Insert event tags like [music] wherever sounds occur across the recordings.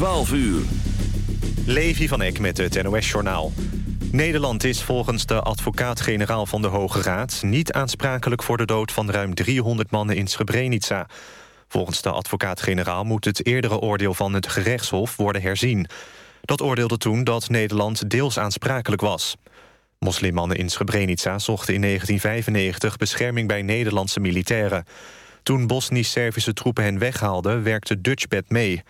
12 uur. Levi van Eck met het NOS-journaal. Nederland is volgens de advocaat-generaal van de Hoge Raad... niet aansprakelijk voor de dood van ruim 300 mannen in Srebrenica. Volgens de advocaat-generaal moet het eerdere oordeel van het gerechtshof worden herzien. Dat oordeelde toen dat Nederland deels aansprakelijk was. Moslimmannen in Srebrenica zochten in 1995 bescherming bij Nederlandse militairen. Toen Bosnisch-Servische troepen hen weghaalden, werkte Dutchbed mee.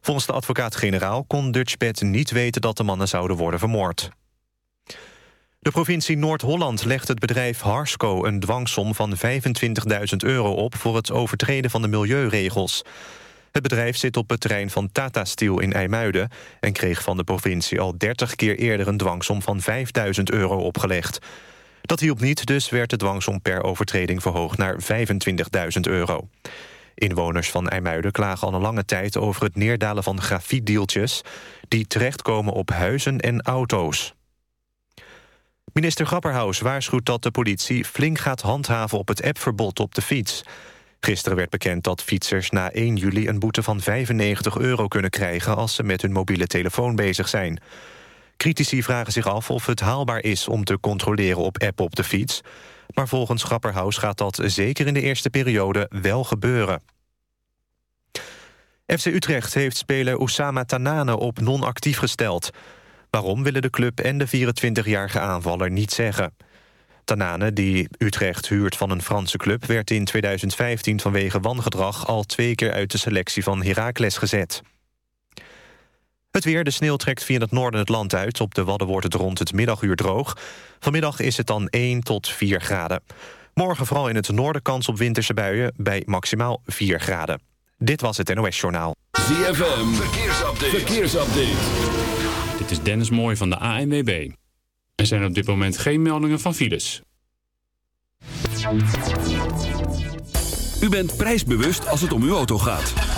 Volgens de advocaat-generaal kon Dutchbed niet weten dat de mannen zouden worden vermoord. De provincie Noord-Holland legt het bedrijf Harsco een dwangsom van 25.000 euro op voor het overtreden van de milieuregels. Het bedrijf zit op het terrein van Tata Steel in IJmuiden... en kreeg van de provincie al 30 keer eerder een dwangsom van 5.000 euro opgelegd. Dat hielp niet, dus werd de dwangsom per overtreding verhoogd naar 25.000 euro. Inwoners van IJmuiden klagen al een lange tijd over het neerdalen van grafietdeeltjes... die terechtkomen op huizen en auto's. Minister Grapperhaus waarschuwt dat de politie flink gaat handhaven op het appverbod op de fiets. Gisteren werd bekend dat fietsers na 1 juli een boete van 95 euro kunnen krijgen als ze met hun mobiele telefoon bezig zijn. Critici vragen zich af of het haalbaar is om te controleren op app op de fiets. Maar volgens Grapperhaus gaat dat zeker in de eerste periode wel gebeuren. FC Utrecht heeft speler Oussama Tanane op non-actief gesteld. Waarom willen de club en de 24-jarige aanvaller niet zeggen. Tanane, die Utrecht huurt van een Franse club... werd in 2015 vanwege wangedrag al twee keer uit de selectie van Heracles gezet. Het weer, de sneeuw trekt via het noorden het land uit. Op de Wadden wordt het rond het middaguur droog. Vanmiddag is het dan 1 tot 4 graden. Morgen vooral in het noorden kans op winterse buien... bij maximaal 4 graden. Dit was het NOS Journaal. ZFM, verkeersupdate. verkeersupdate. Dit is Dennis Mooij van de ANWB. Er zijn op dit moment geen meldingen van files. U bent prijsbewust als het om uw auto gaat.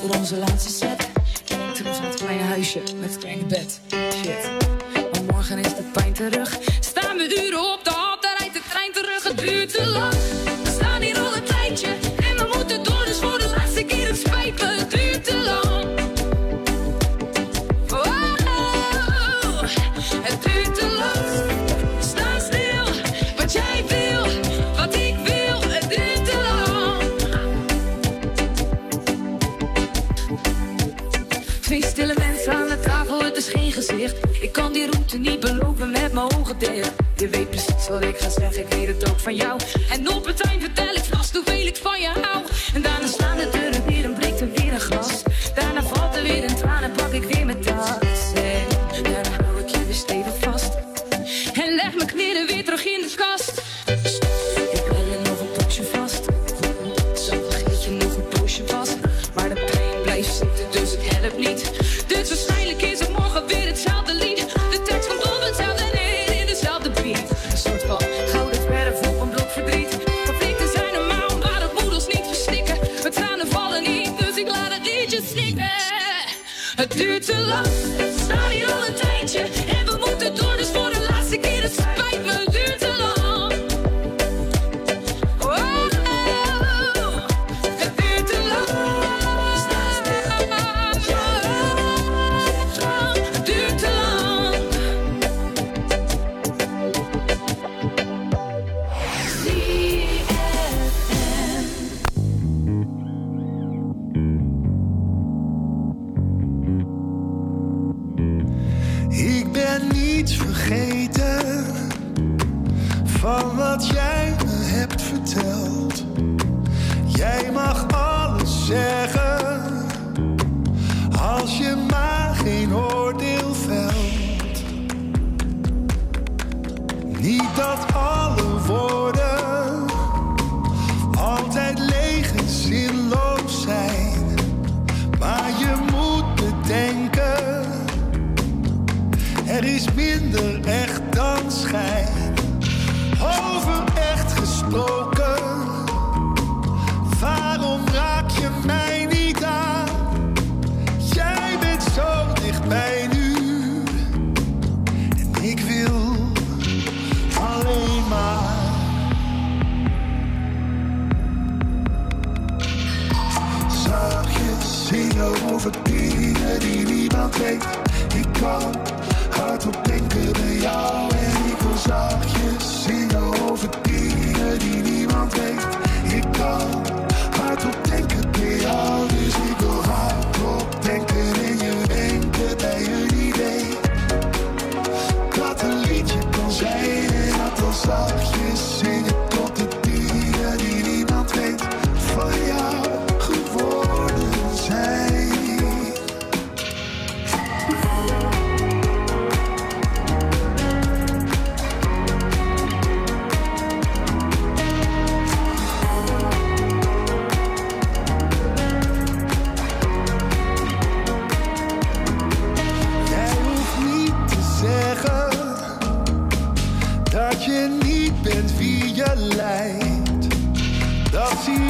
voor onze laatste set. En ik trots het kleine huisje met het kleine bed. vergeten van wat jij me hebt verteld. Jij mag alles zeggen. weet, ik kan hardop denken bij jou. En ik wil zachtjes zingen over dingen die niemand weet, ik kan. see.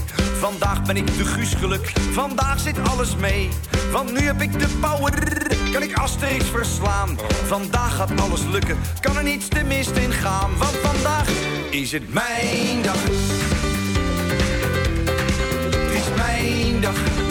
Vandaag ben ik de Guus geluk, vandaag zit alles mee. Want nu heb ik de power, kan ik Asterix verslaan. Vandaag gaat alles lukken, kan er niets te mist in gaan. Want vandaag is het mijn dag. Het is mijn dag.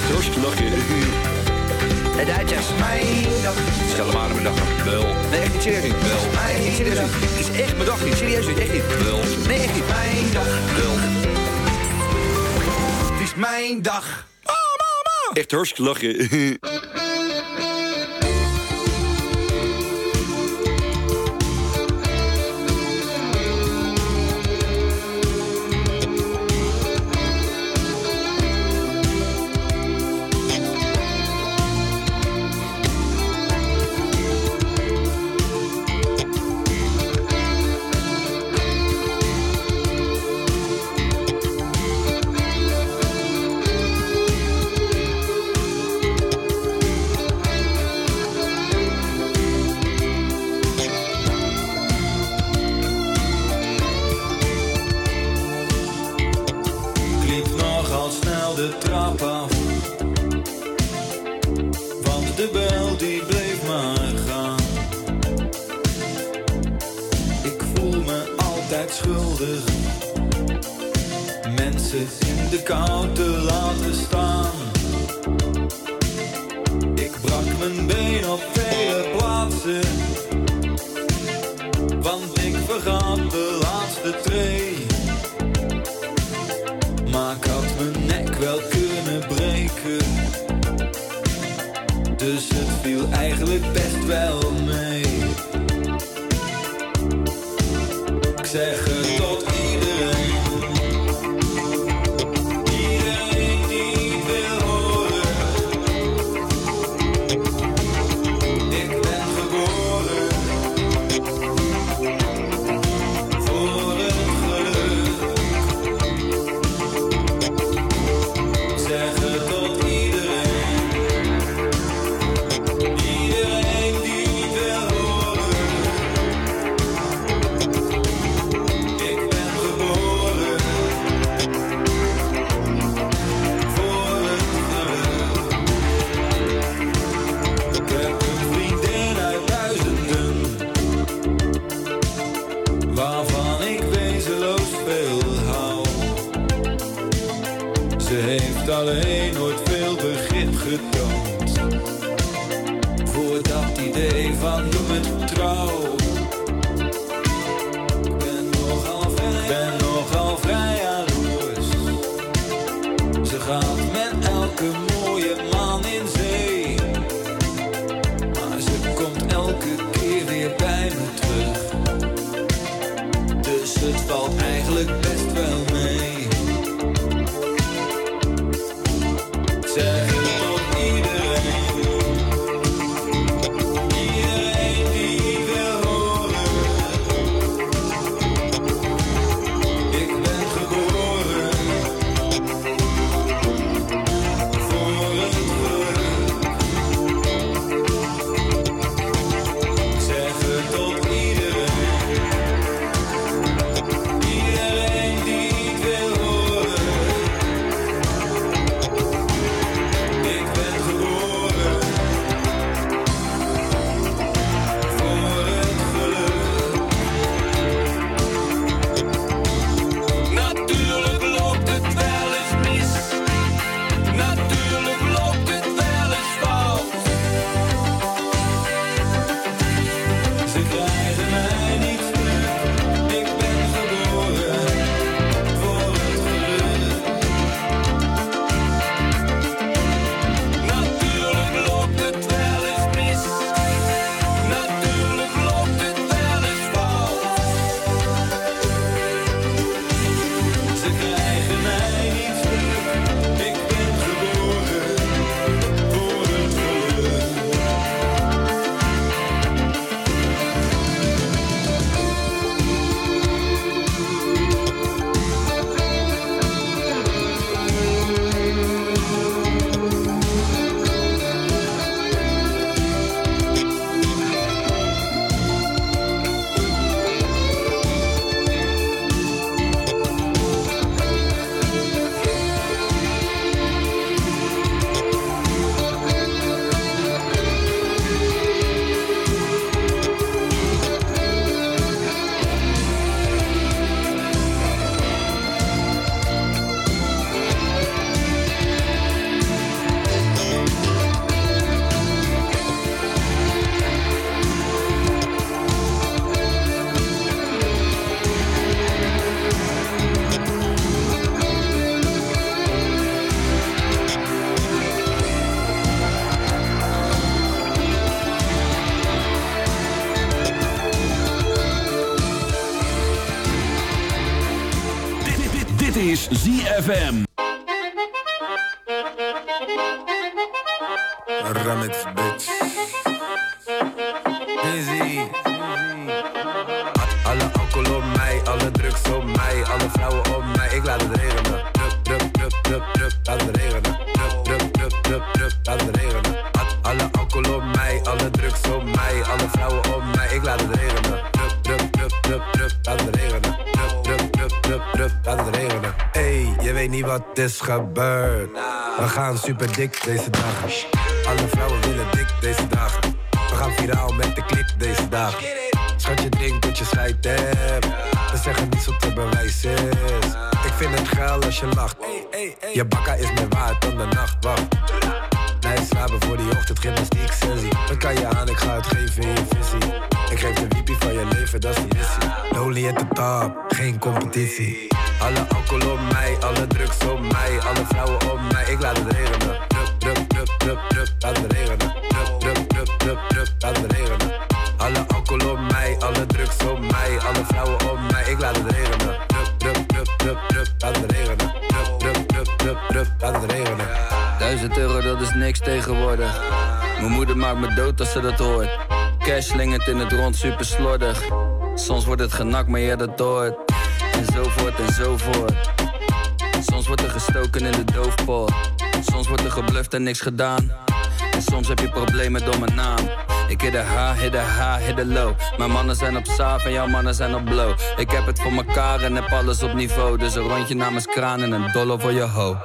Echt hartstikke lachen. De Duitsers. Mijn dag. Stel hem aan mijn dag. Wel. Nee, echt niet serieus niet. Wel. Niet serieus. Het is echt mijn dag niet. Serieus niet. Echt niet. Wel. Nee, echt niet. Mijn dag. Wel. Het is mijn dag. Echt hartstikke lachen. [laughs] ZFM. Ramets, bitch. Dizzy. Weet niet wat is gebeurd. We gaan super dik deze dagen. Alle vrouwen willen dik deze dagen. We gaan viraal met de klik deze dagen. Schat je drinkt tot je scheid hebt. We zeggen niets wat te bewijs is. Ik vind het geil als je lacht. Je bakka is meer waard dan de nachtwacht. Nee, slapen voor die ochtend, gymnastiek sessie. Wat kan je aan, ik ga het geven in je visie. Ik geef de wiepie van je leven, dat is de missie. Lonely at the top, geen competitie. Alle alcohol op mij, alle drugs op mij, alle vrouwen op mij. Ik laat het regenen. Drup, drup, drup, drup, drup, laat het regenen. Drup, drup, drup, drup, drup, laat het regenen. Alle alcohol op mij, alle drugs op mij, alle vrouwen op mij. Ik laat het regenen. Drup, drup, drup, drup, drup, laat het regenen. Drup, drup, drup, drup, drup, laat het regenen. Duizend euro, dat is niks tegenwoordig. Mijn moeder maakt me dood als ze dat hoort. Cash slingert in het rond, super slordig. Soms wordt het genakt, maar ja, dat hoort. En zo voort en zo voort. Soms wordt er gestoken in de doofpot. Soms wordt er gebluft en niks gedaan. En soms heb je problemen door mijn naam. Ik hit de H, hit de H, hit de low. Mijn mannen zijn op saaf en jouw mannen zijn op blow. Ik heb het voor mekaar en heb alles op niveau. Dus een rondje namens kraan en een dollar voor je ho.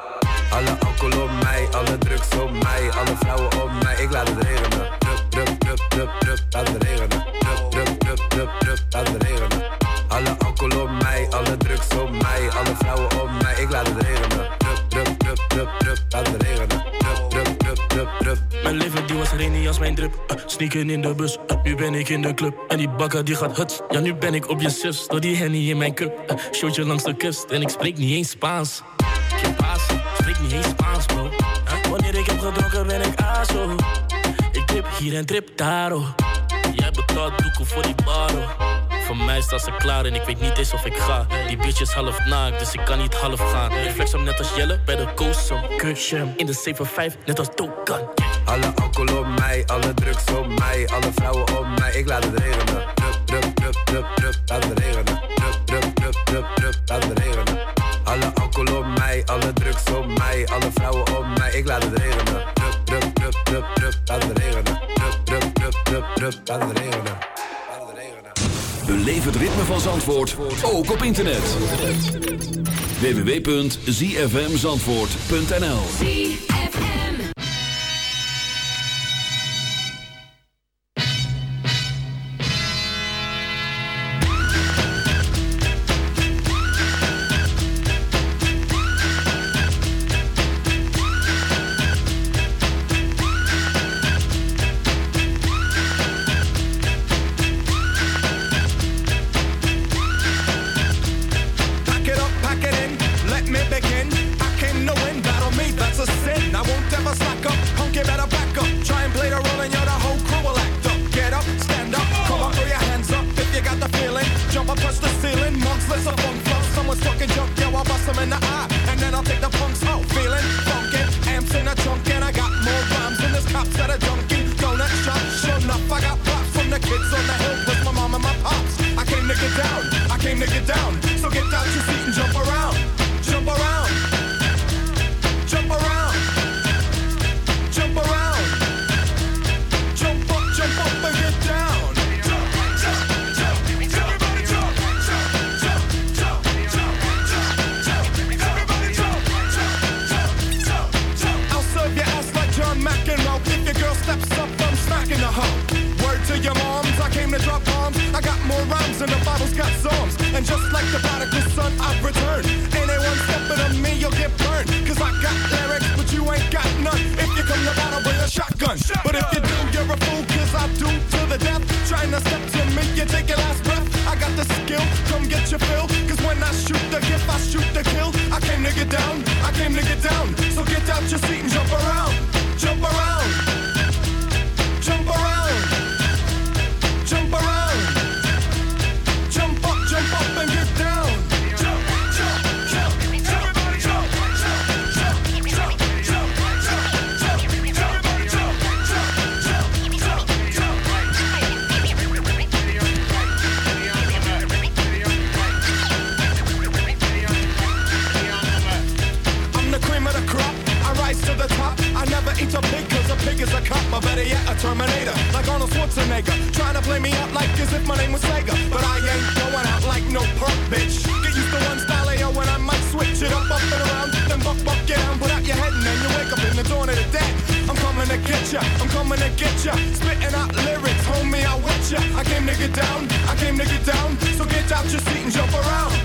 Alle alcohol op mij, alle drugs op mij, alle vrouwen op mij. Ik laat het regenen. Drup, drup, drup, drup, drup, laat het. Drup, drup, drup, drup, drup. Alle alcohol op mij, alle drugs op mij, alle vrouwen op mij. Ik laat het regenen. Drup, drup, drup, drup, drup, laat het regenen. Drup, drup, drup, drup, drup. Mijn leven die was rainy als mijn drip. Uh, sneaken in de bus, uh, nu ben ik in de club. En die bakker die gaat huts. Ja, nu ben ik op je zus. Door die henny in mijn cup. Uh, showtje langs de kust. En ik spreek niet eens Spaans. Que pasa? Spreek niet eens Spaans, bro. Wanneer ik heb gedronken ben ik aso. Hier en trip daar, oh. Jij betaalt doekoe voor die baro. Voor mij staat ze klaar en ik weet niet eens of ik ga. Die bitch is half naakt, dus ik kan niet half gaan. Ik flex hem net als Jelle bij de zo'n kusje hem in de 7-5, net als Tokan. Alle alcohol op mij, alle drugs op mij, alle vrouwen op mij. Ik laat het regenen. Drup, drup, drup, drup, drup, laat het regenen. Drup, drup, drup, drup, drup, laat het regenen. Alle alcohol op mij, alle drugs op mij, alle vrouwen op mij. Ik laat het regenen. Drup, drup, drup, drup, laat het regenen. Drup, drup, drup, drup, drup, laat het regenen. Beleef het ritme van Zandvoort, ook op internet. www.zfmzandvoort.nl to get down. I came to get down. So get out your seat and jump around.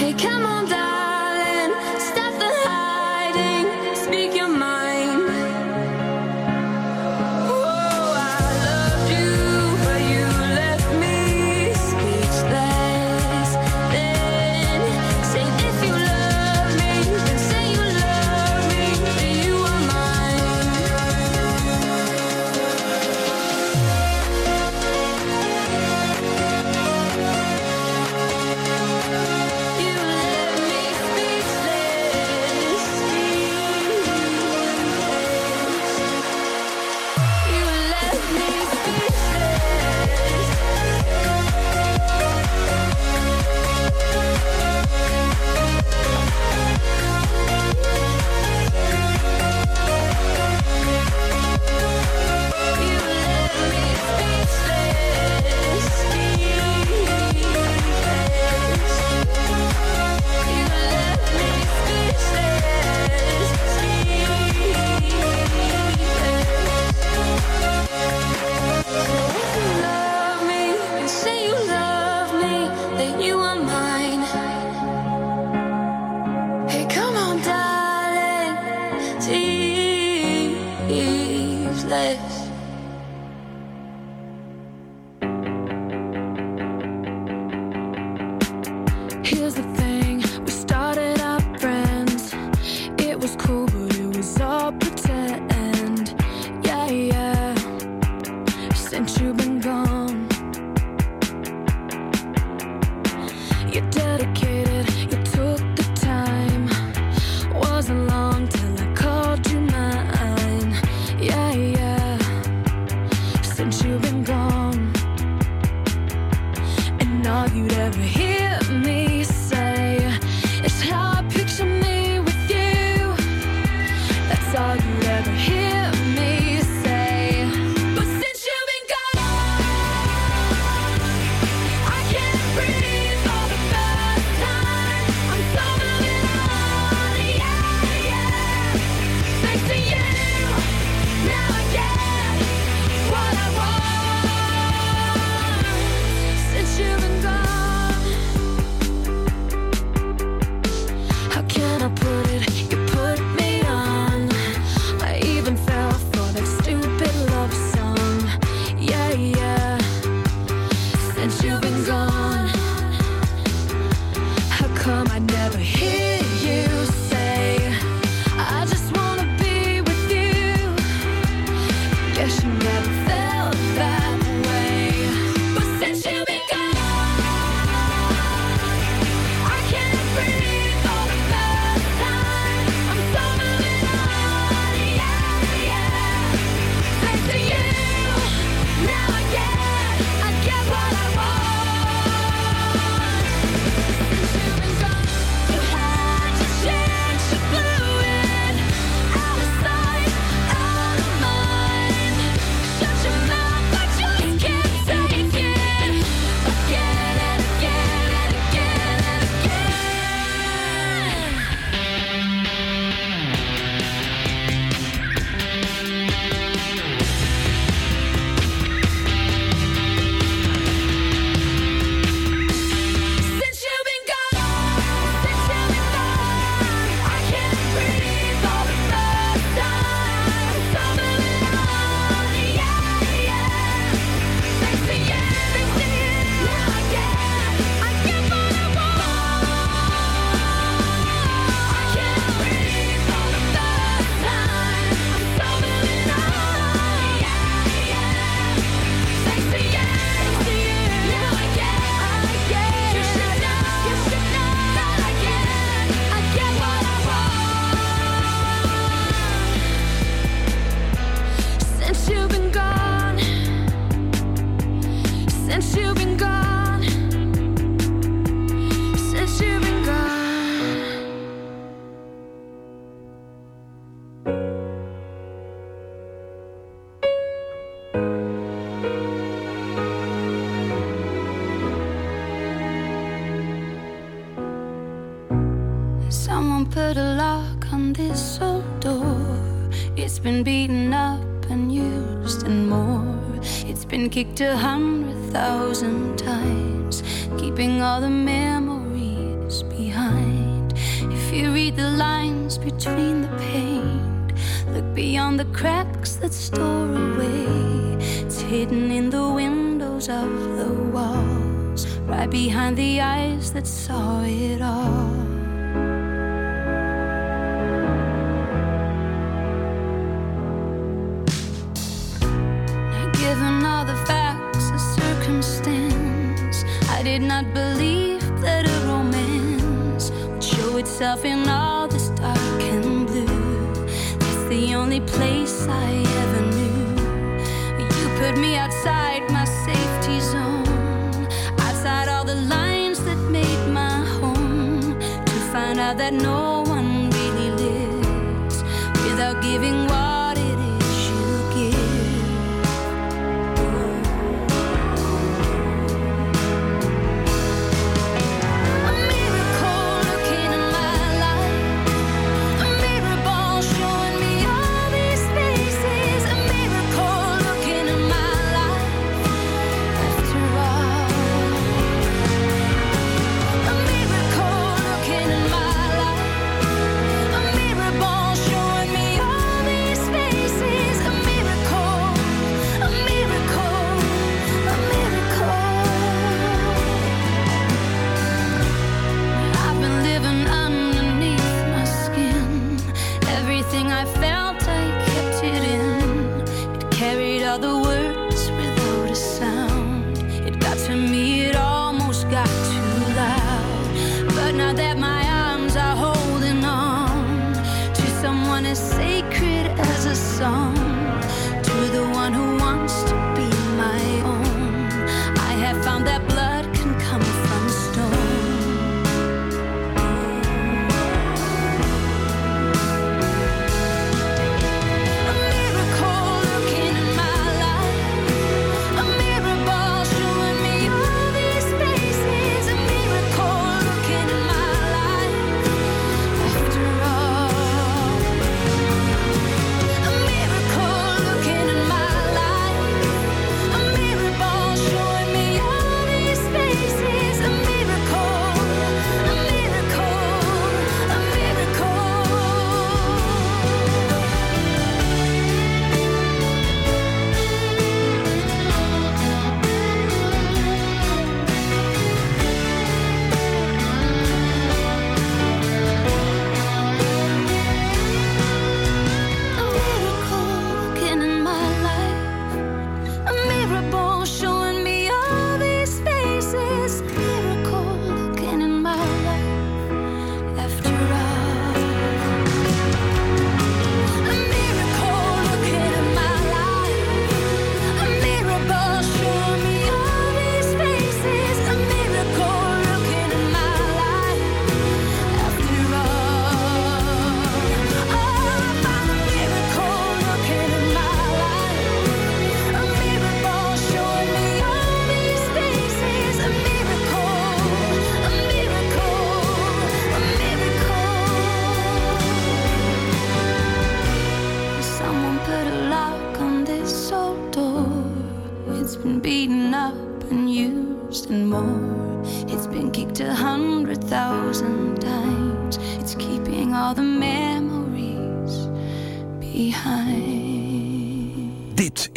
Hey, come on down. put me outside my safety zone, outside all the lines that made my home, to find out that no one really lives without giving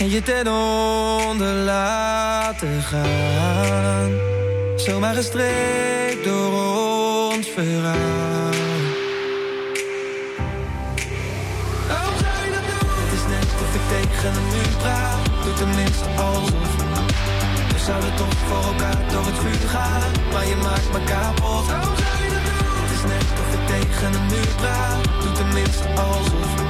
En je ten onder laten gaan. Zomaar gestreept door ons verhaal. Zou je dat doen? Het is net of ik tegen een muur praat. Doe tenminste alsof. We zouden toch voor elkaar door het vuur gaan. Maar je maakt me kapot. Waarom zou je dat doen? Het is net of ik tegen een muur praat. Doe tenminste alsof.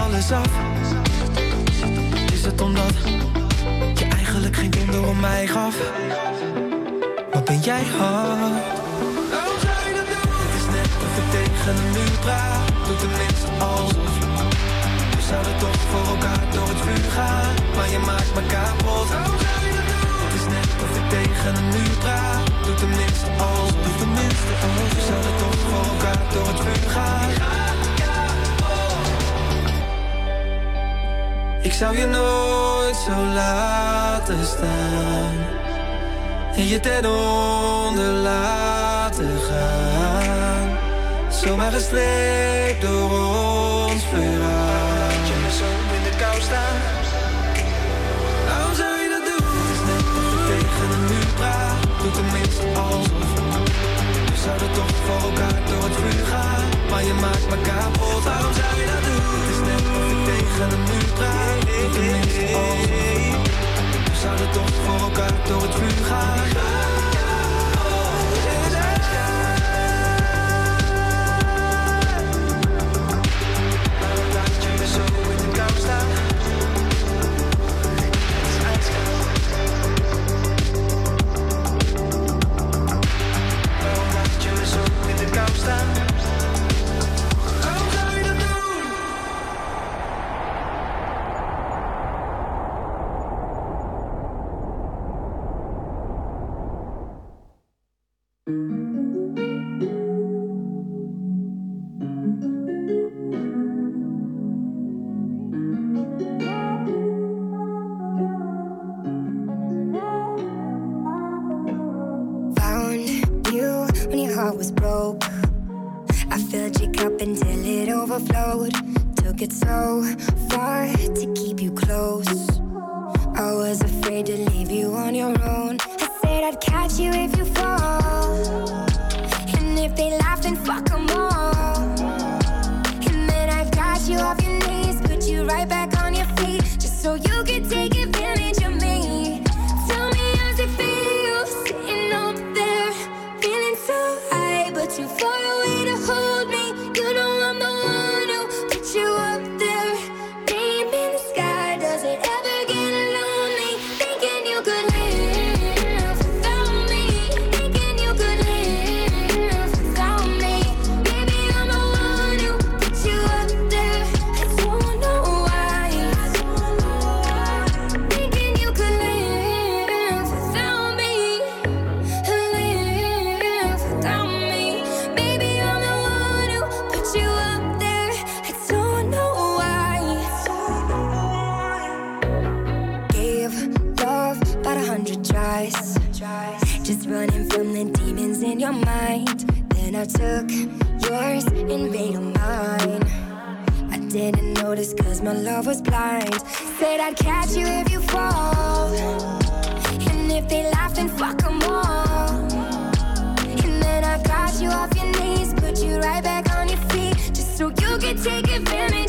Alles af? Is het omdat je eigenlijk geen donder om mij gaf? Wat ben jij hard? Waarom je dat? Het is net of ik tegen een muur praat. Doe tenminste alsof. We zouden toch voor elkaar door het vuur gaan. Maar je maakt me kapot. Waarom je dat? Het is net of ik tegen een muur praat. Doe tenminste alsof. Doe tenminste alsof. We zouden toch voor elkaar door het vuur gaan. Ik zou je nooit zo laten staan. En je ten onder laten gaan. Zomaar gestreept door ons verhaal. Laat je me zo in de kou staan. Waarom zou je dat doen? Het is net of ik tegen een muur praat. Doe tenminste alsof. We zouden toch voor elkaar door het vuur gaan. Maar je maakt me kapot. Waarom zou je dat doen? Het is net tegen een muur praat. Doe alsof. We zouden toch voor elkaar door het vuur gaan. Right back on your feet, just so you could take love was blind. Said I'd catch you if you fall. And if they laugh, then fuck them all. And then I got you off your knees, put you right back on your feet, just so you can take advantage.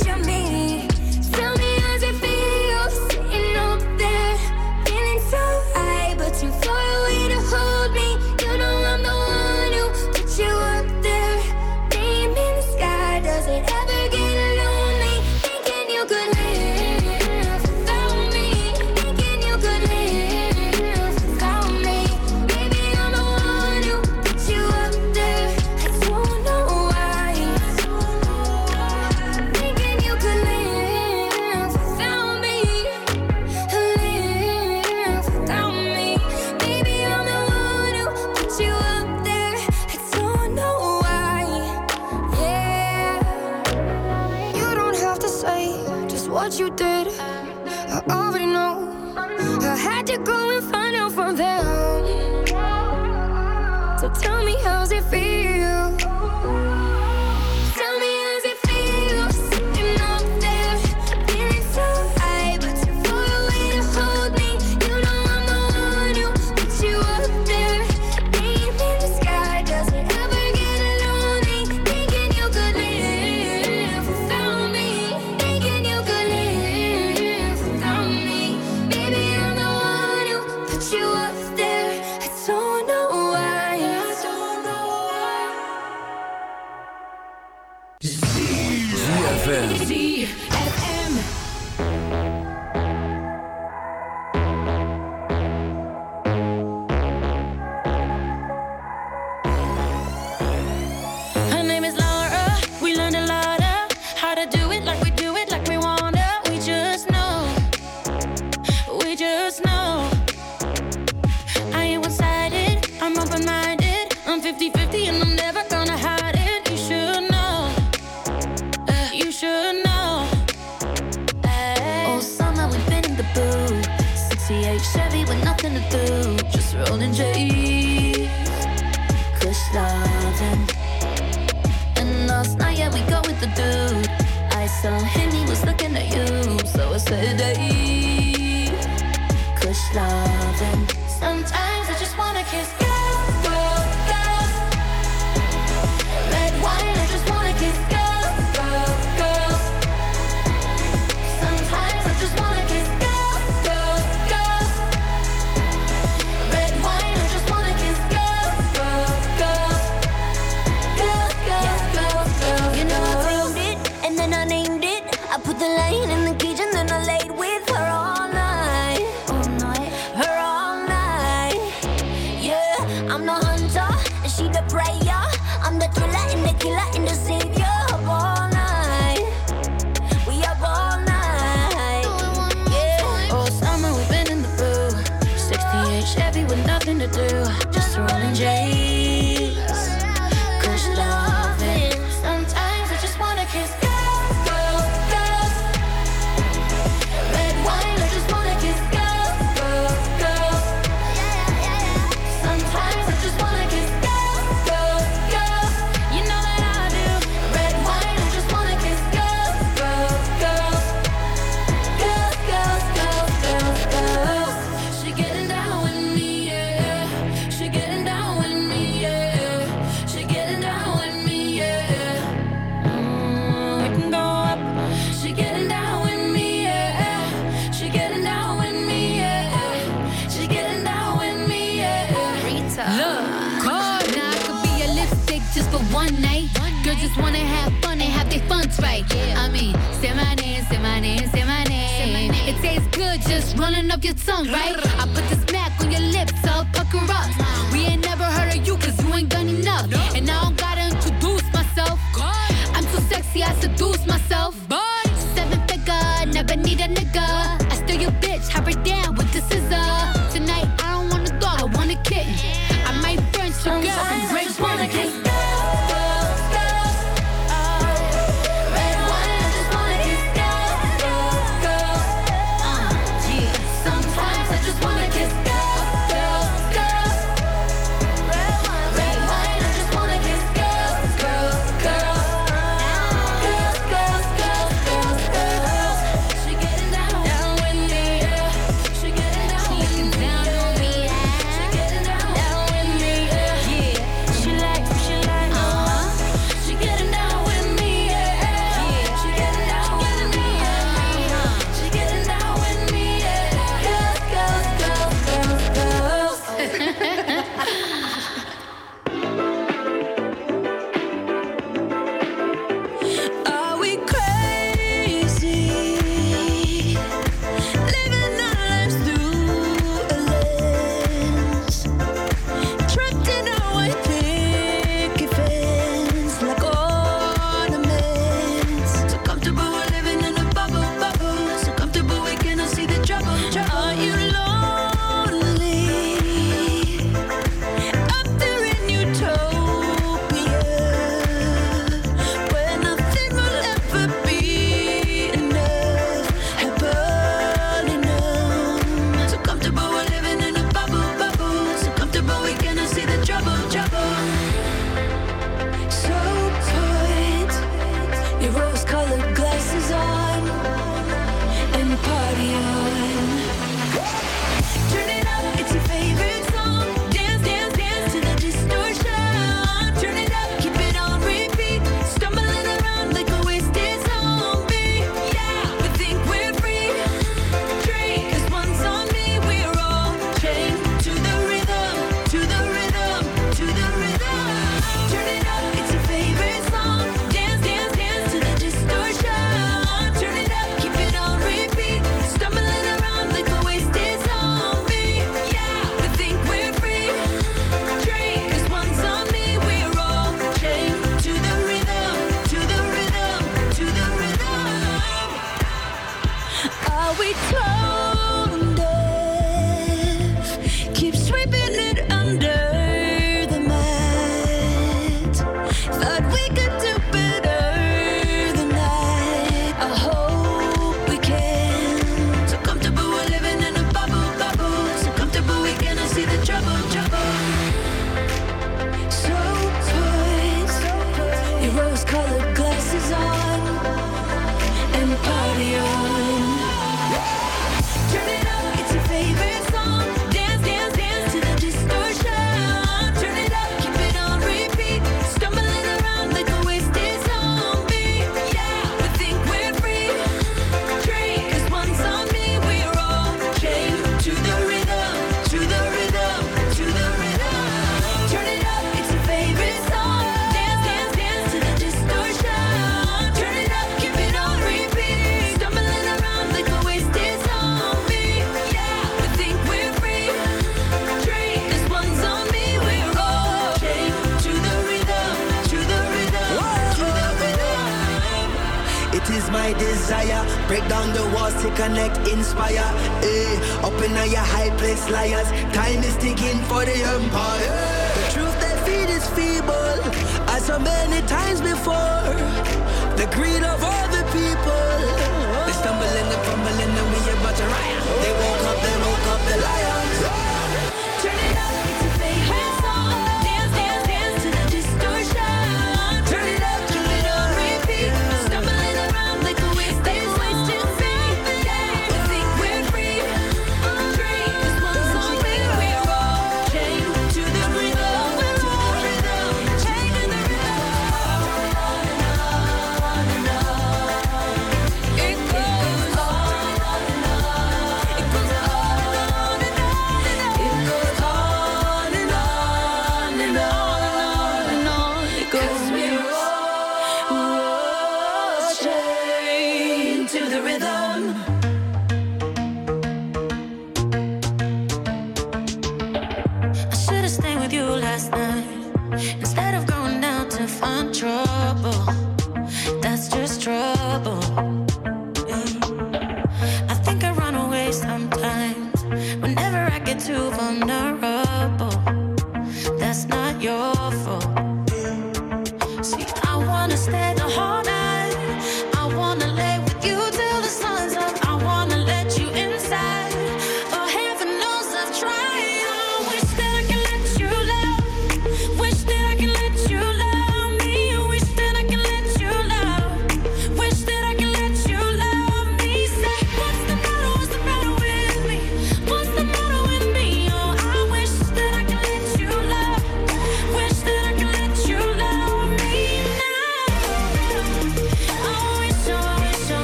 so many times before.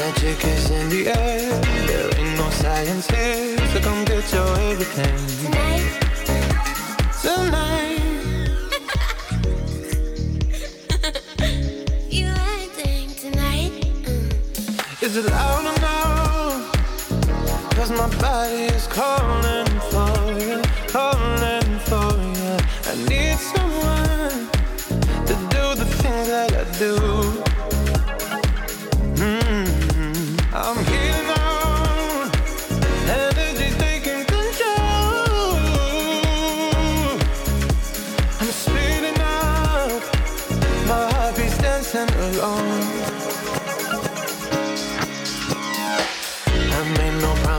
Magic is in the air. There ain't no science here, so come get your everything. Tonight. Tonight. [laughs] You acting tonight? Uh. Is it loud or no? Cause my body is calling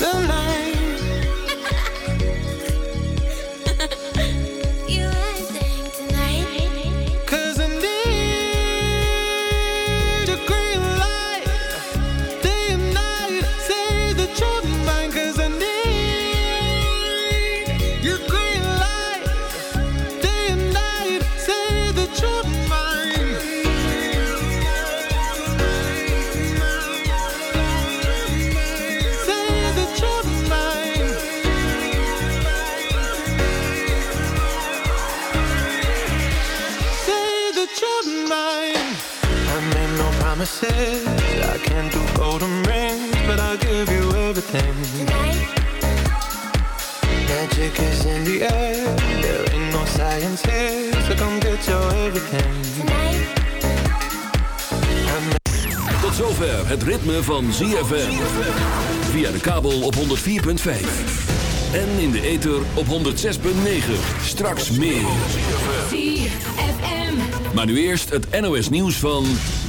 You give you everything. Magic is in the air. There ain't no science here, so come get your everything. Tot zover het ritme van ZFM. Via de kabel op 104.5. En in de ether op 106.9. Straks meer. ZFM. Maar nu eerst het NOS nieuws van...